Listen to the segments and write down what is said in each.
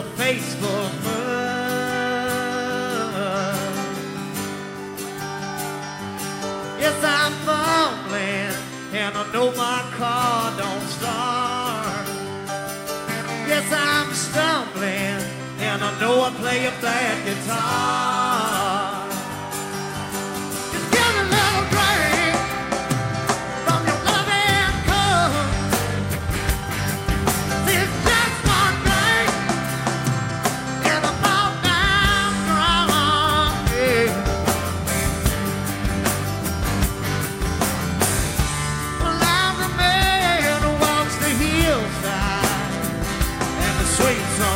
a faithful mother. Yes, I'm fumbling, and I know my car don't start. Yes, I'm stumbling, and I know I play a bad guitar. sweet song.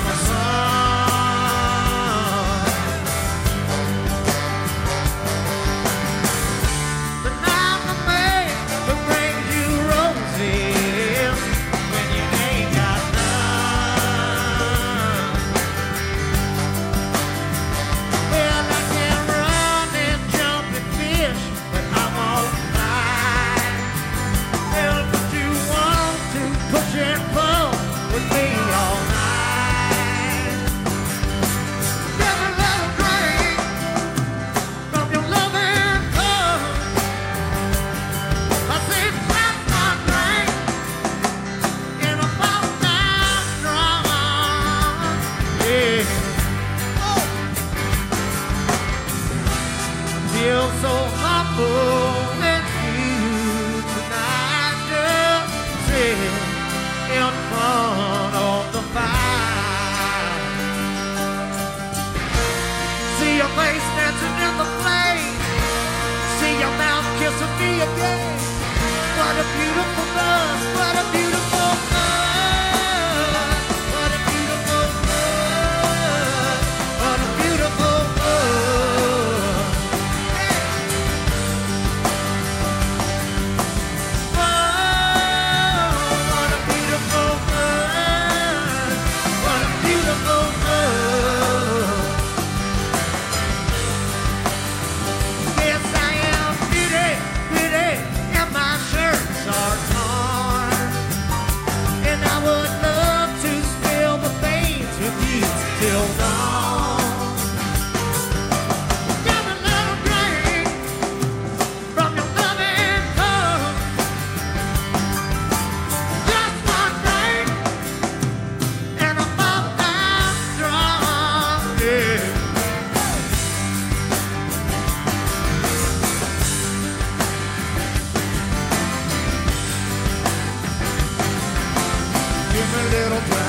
gonna play.